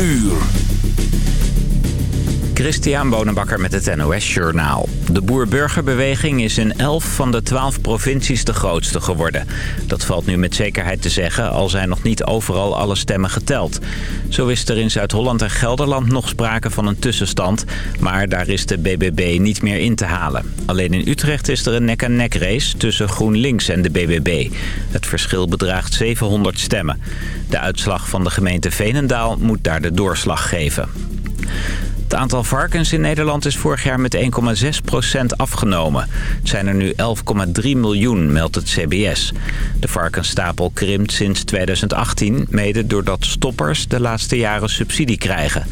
uur. Christian Bonenbakker met het NOS Journaal. De boer-burgerbeweging is in 11 van de 12 provincies de grootste geworden. Dat valt nu met zekerheid te zeggen, al zijn nog niet overal alle stemmen geteld. Zo is er in Zuid-Holland en Gelderland nog sprake van een tussenstand... maar daar is de BBB niet meer in te halen. Alleen in Utrecht is er een nek-aan-nek race tussen GroenLinks en de BBB. Het verschil bedraagt 700 stemmen. De uitslag van de gemeente Veenendaal moet daar de doorslag geven. Het aantal varkens in Nederland is vorig jaar met 1,6% afgenomen. Het zijn er nu 11,3 miljoen, meldt het CBS. De varkensstapel krimpt sinds 2018, mede doordat stoppers de laatste jaren subsidie krijgen.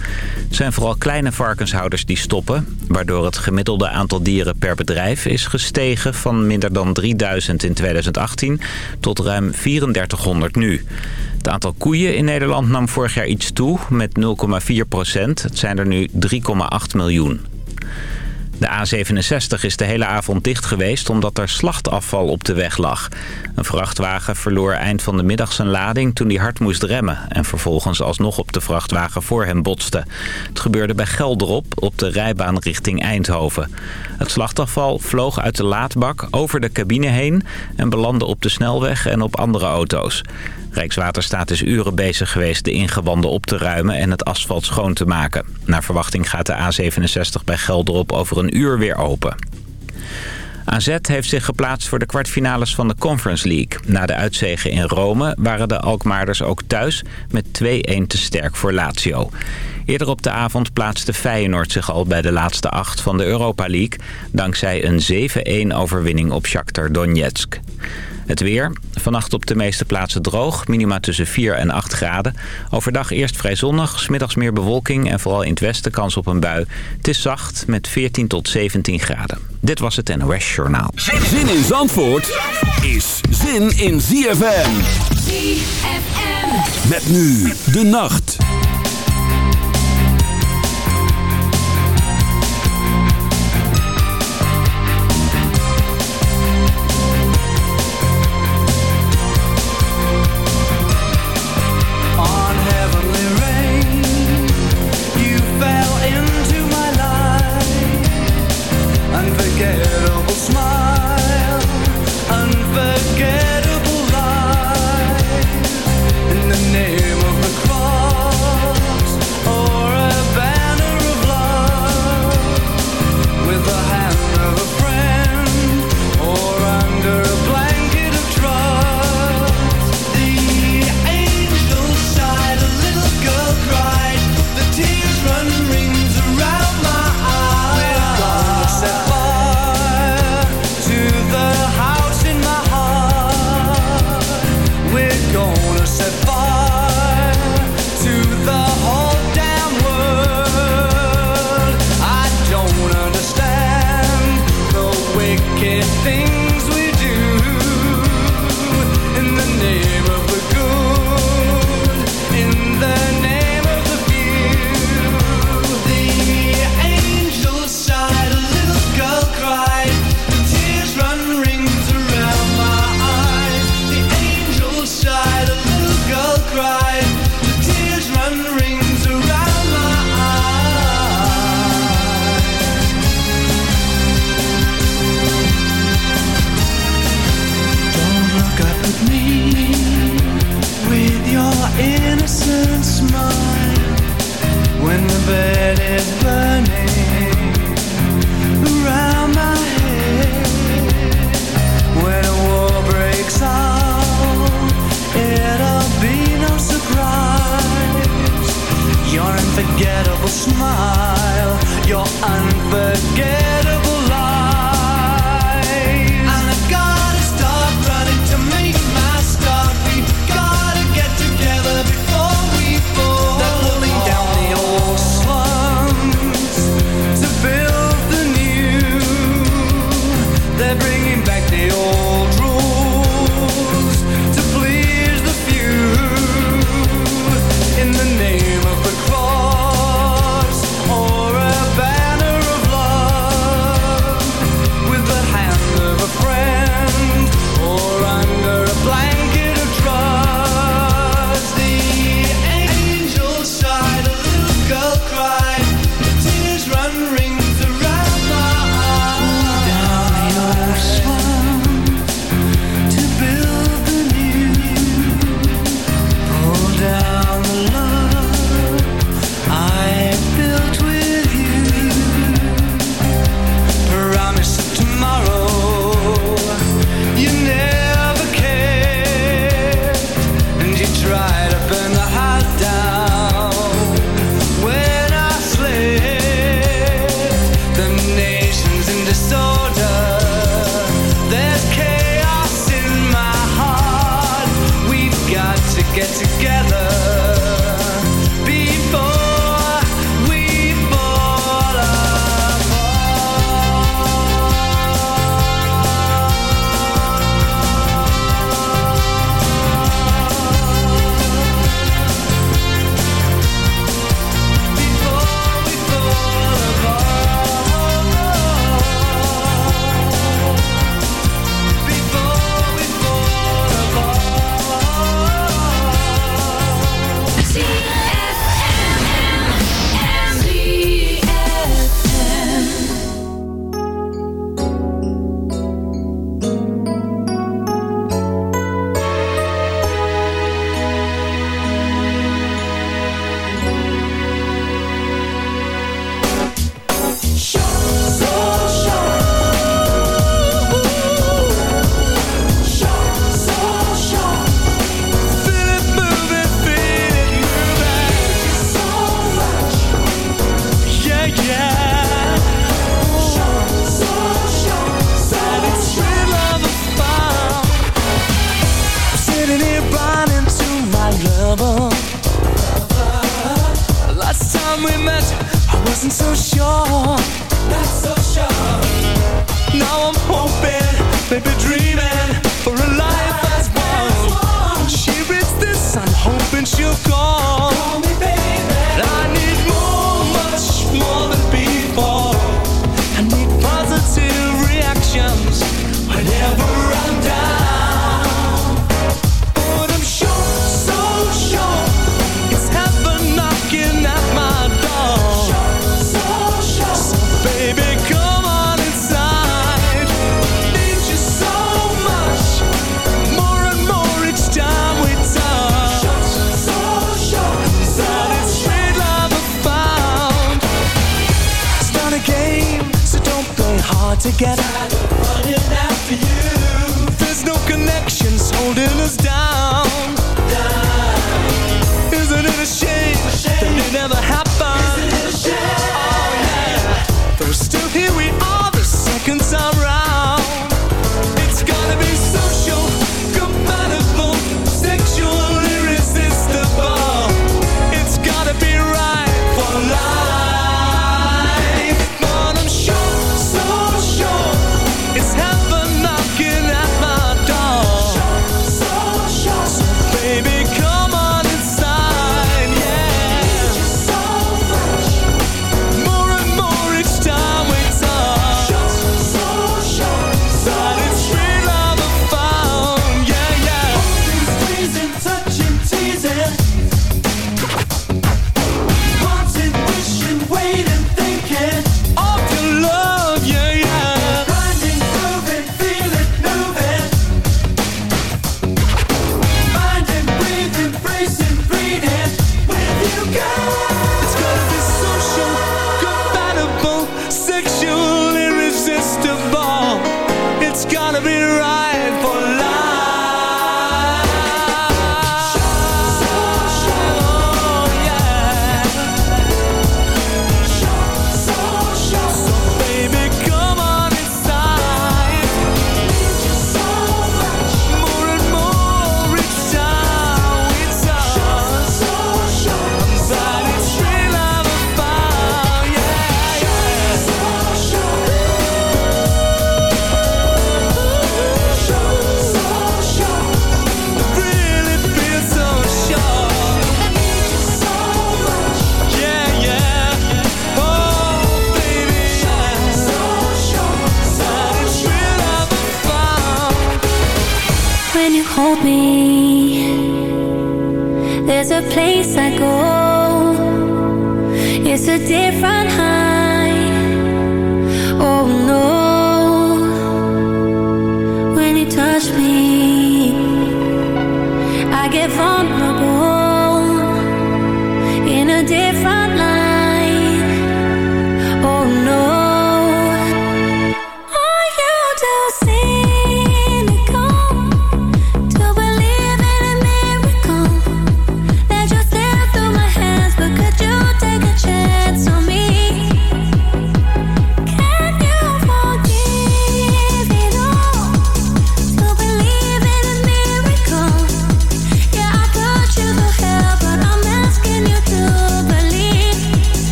Het zijn vooral kleine varkenshouders die stoppen... waardoor het gemiddelde aantal dieren per bedrijf is gestegen... van minder dan 3000 in 2018 tot ruim 3400 nu. Het aantal koeien in Nederland nam vorig jaar iets toe met 0,4 procent. Het zijn er nu 3,8 miljoen. De A67 is de hele avond dicht geweest omdat er slachtafval op de weg lag. Een vrachtwagen verloor eind van de middag zijn lading toen hij hard moest remmen... en vervolgens alsnog op de vrachtwagen voor hem botste. Het gebeurde bij Gelderop op de rijbaan richting Eindhoven. Het slachtafval vloog uit de laadbak over de cabine heen... en belandde op de snelweg en op andere auto's. Rijkswaterstaat is uren bezig geweest de ingewanden op te ruimen en het asfalt schoon te maken. Naar verwachting gaat de A67 bij Gelderop over een uur weer open. AZ heeft zich geplaatst voor de kwartfinales van de Conference League. Na de uitzegen in Rome waren de Alkmaarders ook thuis met 2-1 te sterk voor Lazio. Eerder op de avond plaatste Feyenoord zich al bij de laatste acht van de Europa League... dankzij een 7-1 overwinning op Shakhtar Donetsk. Het weer. Vannacht op de meeste plaatsen droog. Minima tussen 4 en 8 graden. Overdag eerst vrij zonnig. Smiddags meer bewolking. En vooral in het westen kans op een bui. Het is zacht met 14 tot 17 graden. Dit was het NOS Journaal. Zin in Zandvoort is zin in ZFM. ZFM. Met nu de nacht.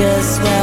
just what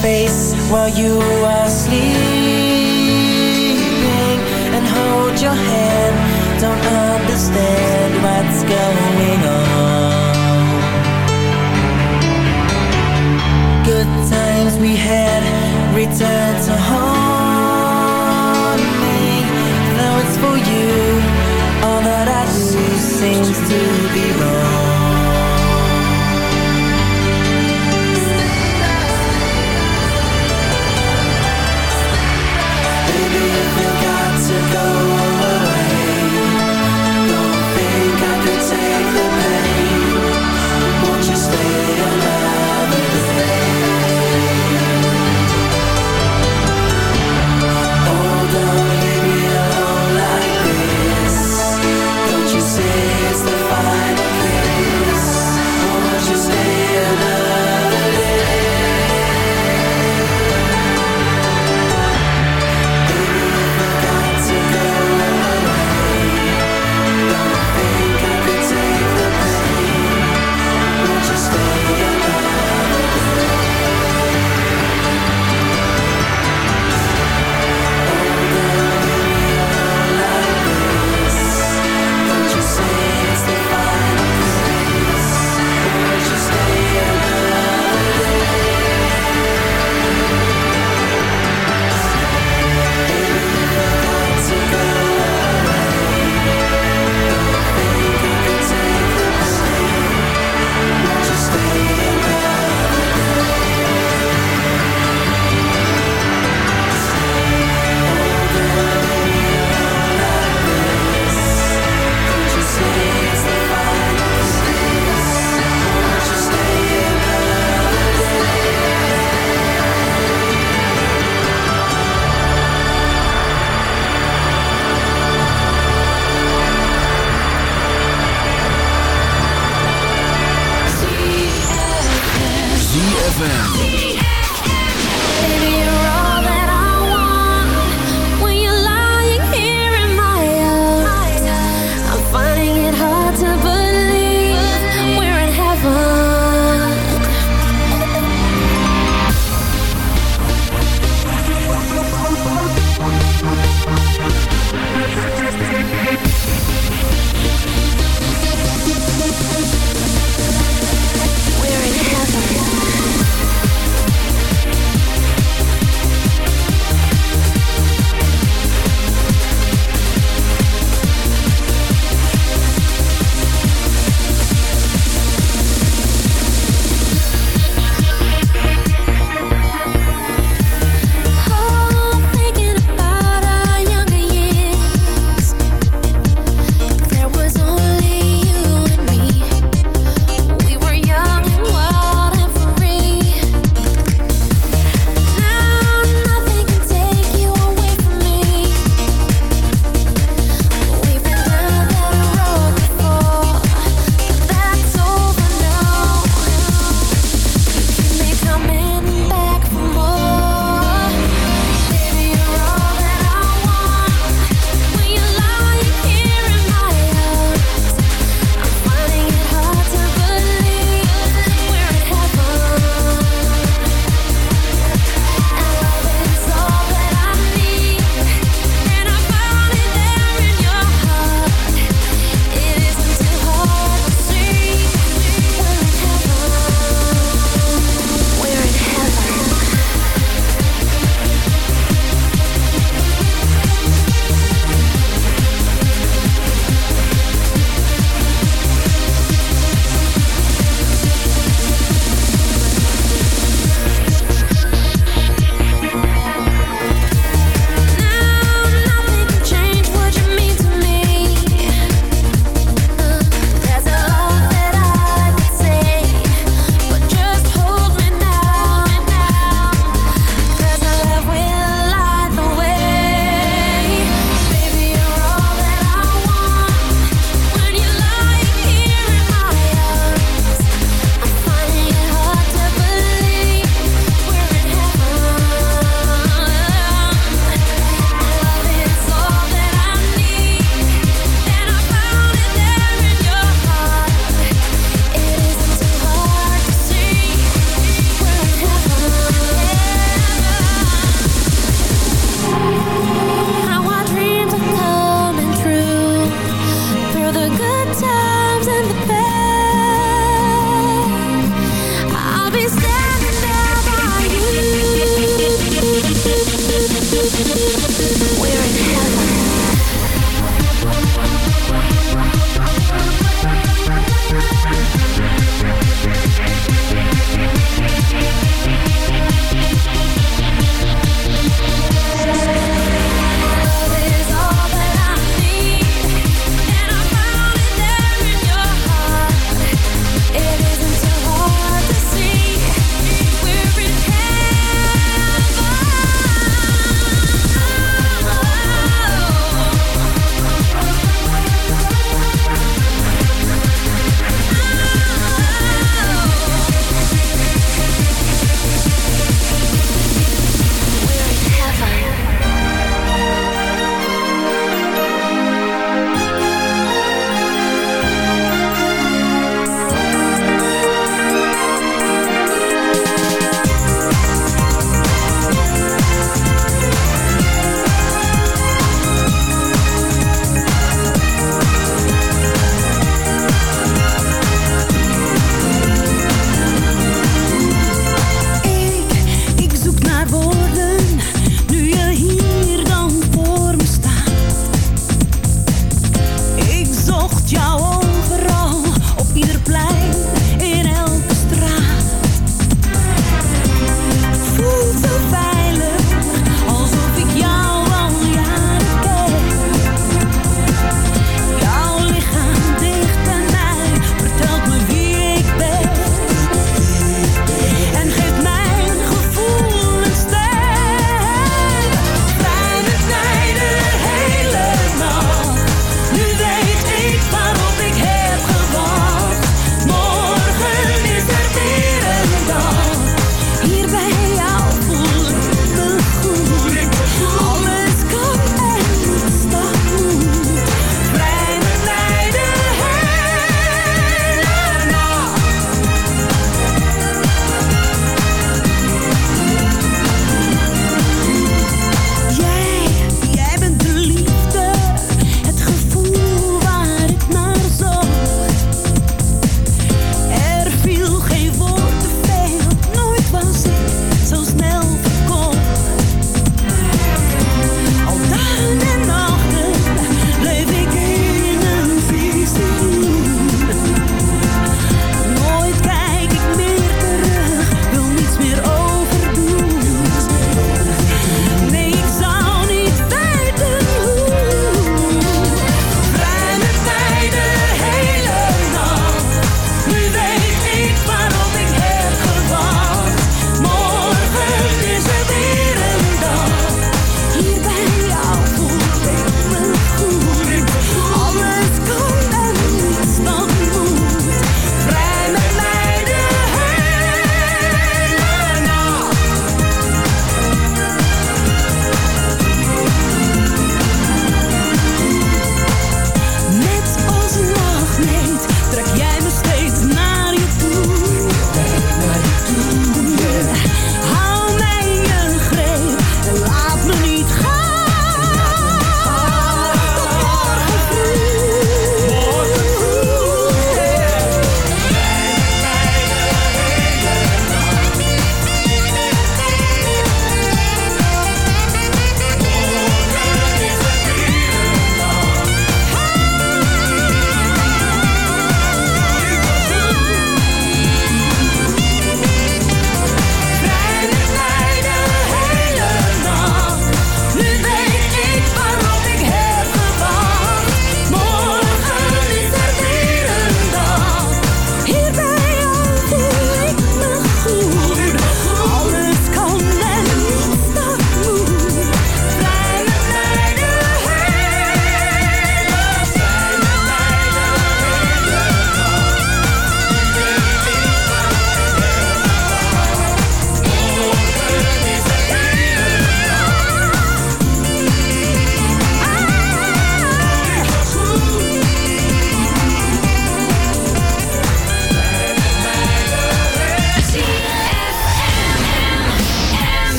face while you are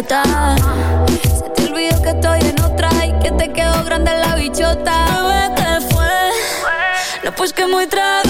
idiota. Se te olvidó que estoy en otra y que te quedó grande la bichota. Bebé, ¿qué fue? No, pues que muy tragadito.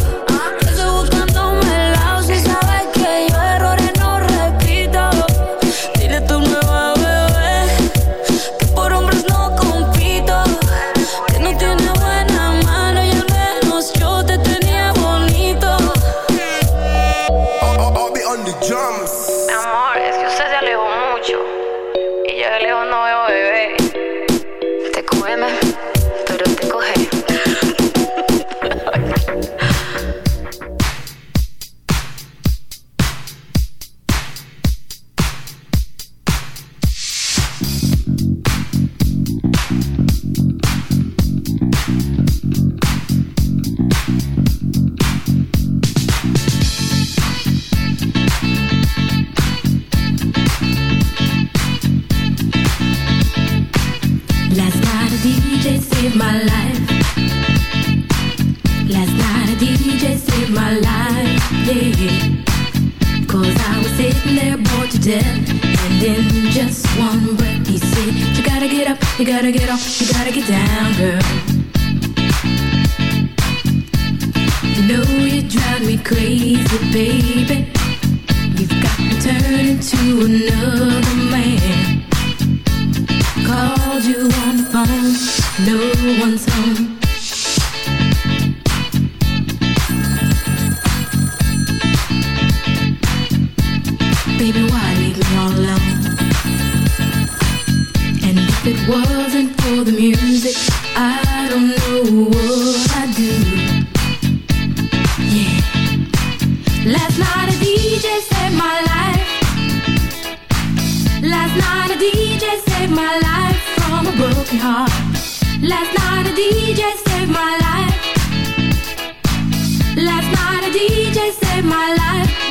You gotta get down, girl. You know you drive me crazy, baby. You've got me turning to another man. Called you on the phone, no one's home. Baby, why leave me all alone? And if it wasn't for the music, I don't know what I'd do. Yeah. Last night a DJ saved my life. Last night a DJ saved my life from a broken heart. Last night a DJ saved my life. Last night a DJ saved my life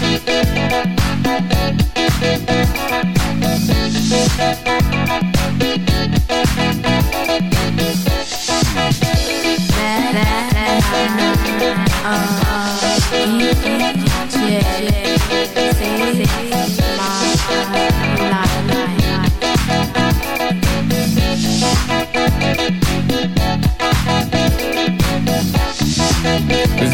Thank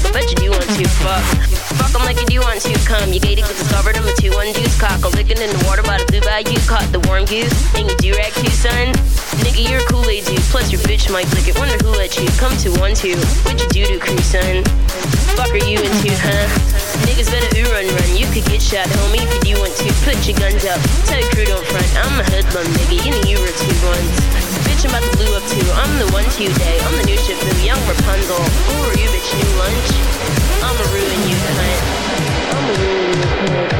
Nigga. Bet you do want to. Fuck. Fuck 'em like you do want to. Come, you gated cause it's covered. I'm a two one deuce. Cock a licking in the water by the blue bayou. Caught the warm goose. And you do rag too, son. Nigga, you're a Kool-Aid dude. Plus your bitch might lick it. Wonder who let you come to one two. What you do to crew, son? Fuck are you into, huh? Niggas better ooh run run. You could get shot, homie, if you want to. Put your guns up. Tell your crew don't front. I'm a hoodlum, nigga. You know you were two ones. About blue up. I'm the one to day. I'm the new the young Rapunzel. Who are you, bitch? New lunch? I'ma ruin you, cunt. I'ma ruin you, cunt.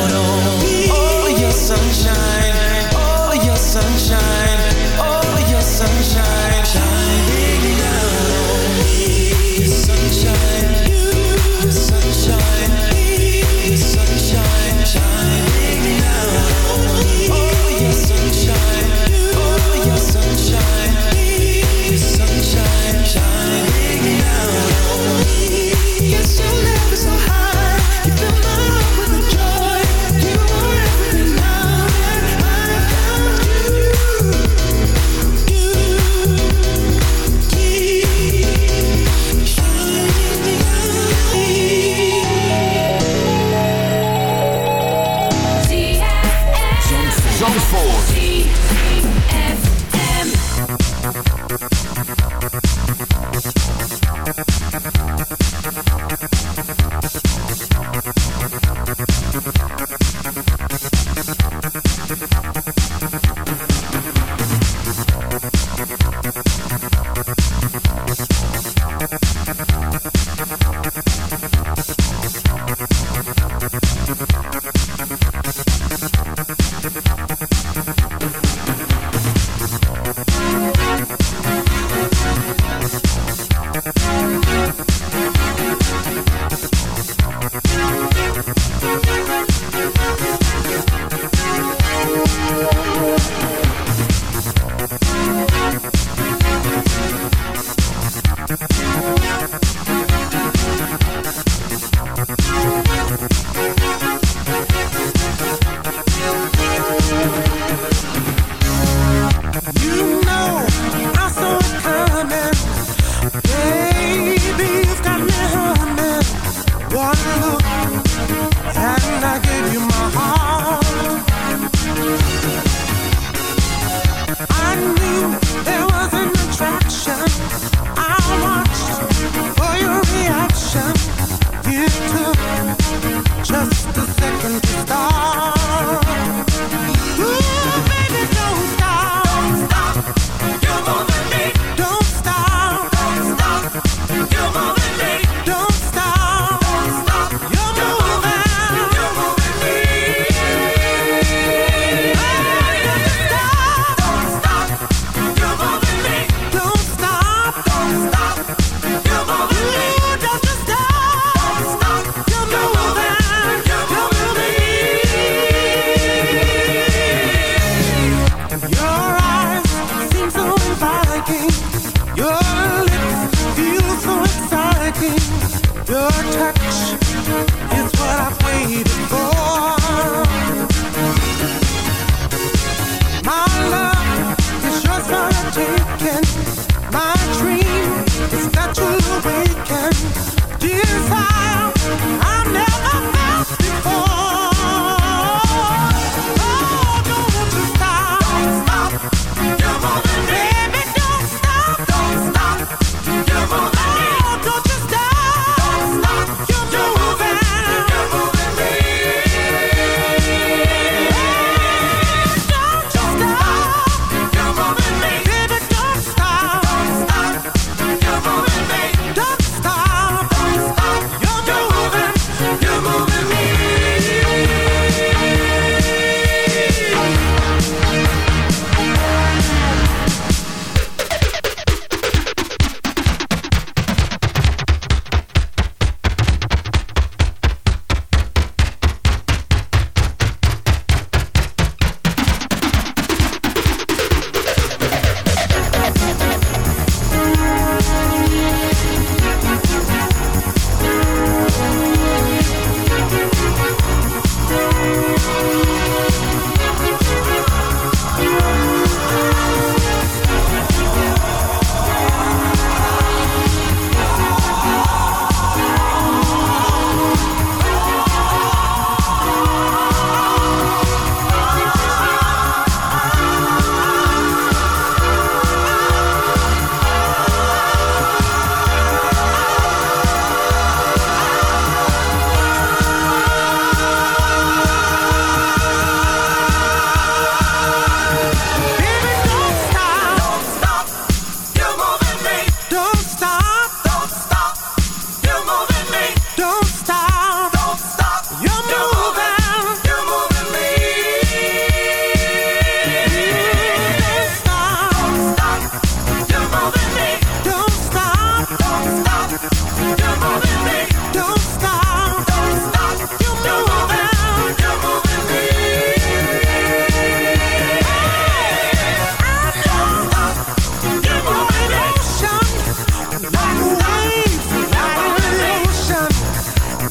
You're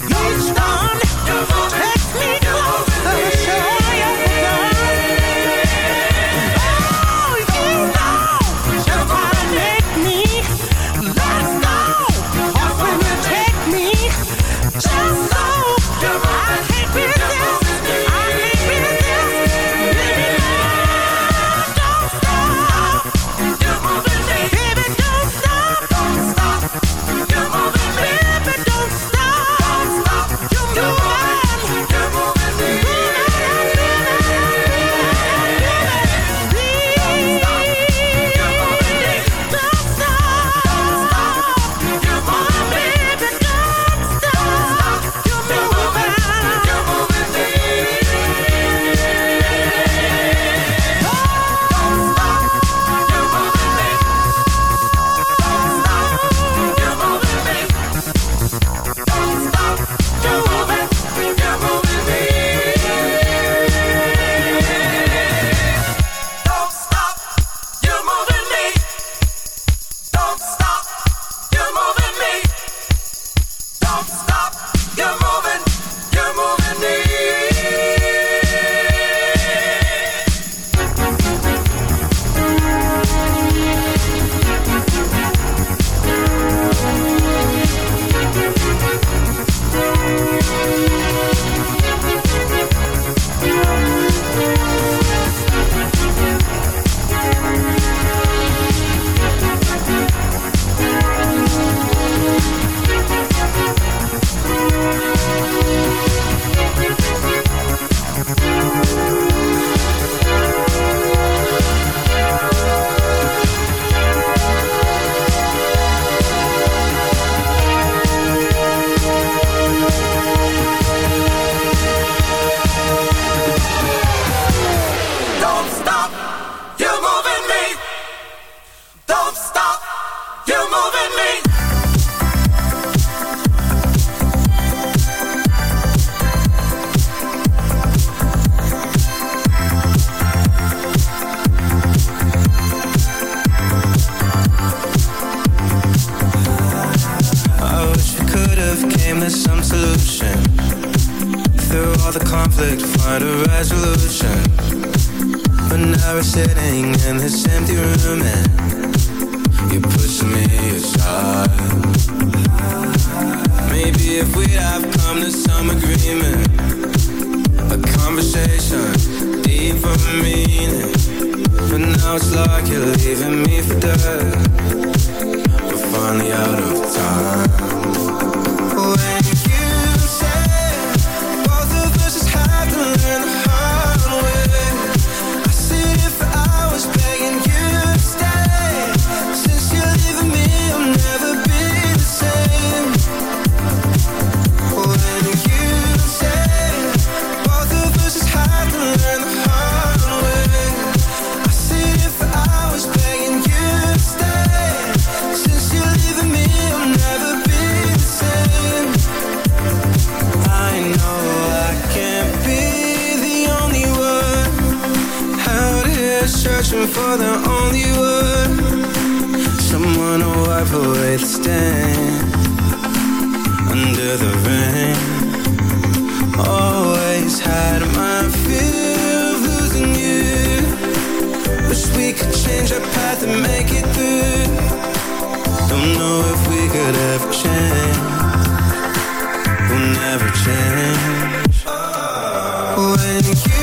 done, you've change our path and make it through. Don't know if we could ever change We'll never change When you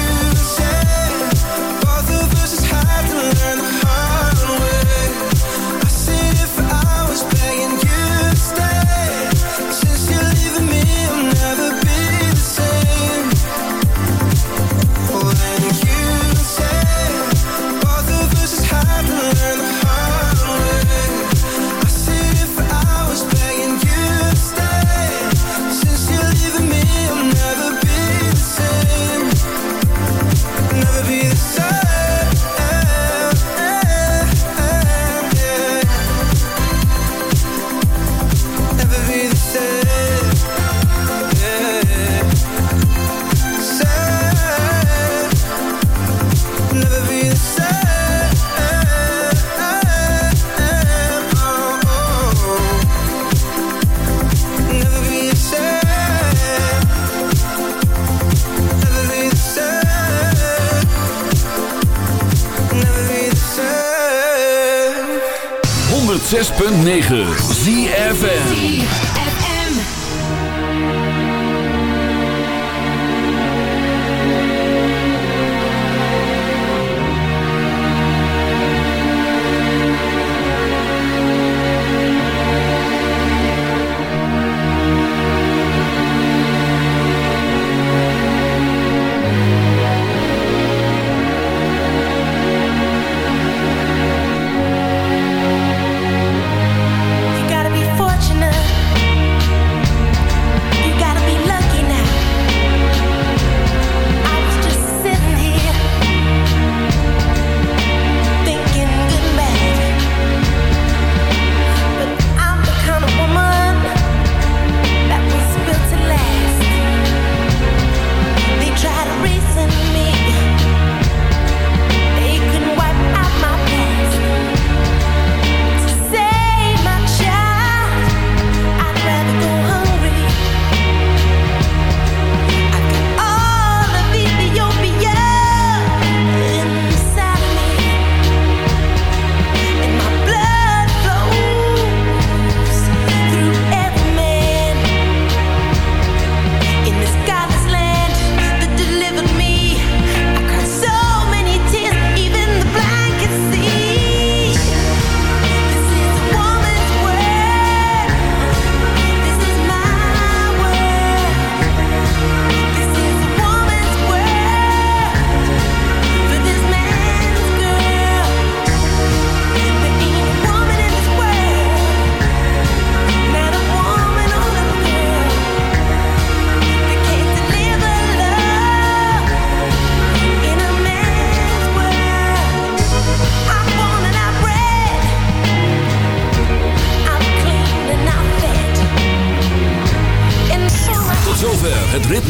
ZFM.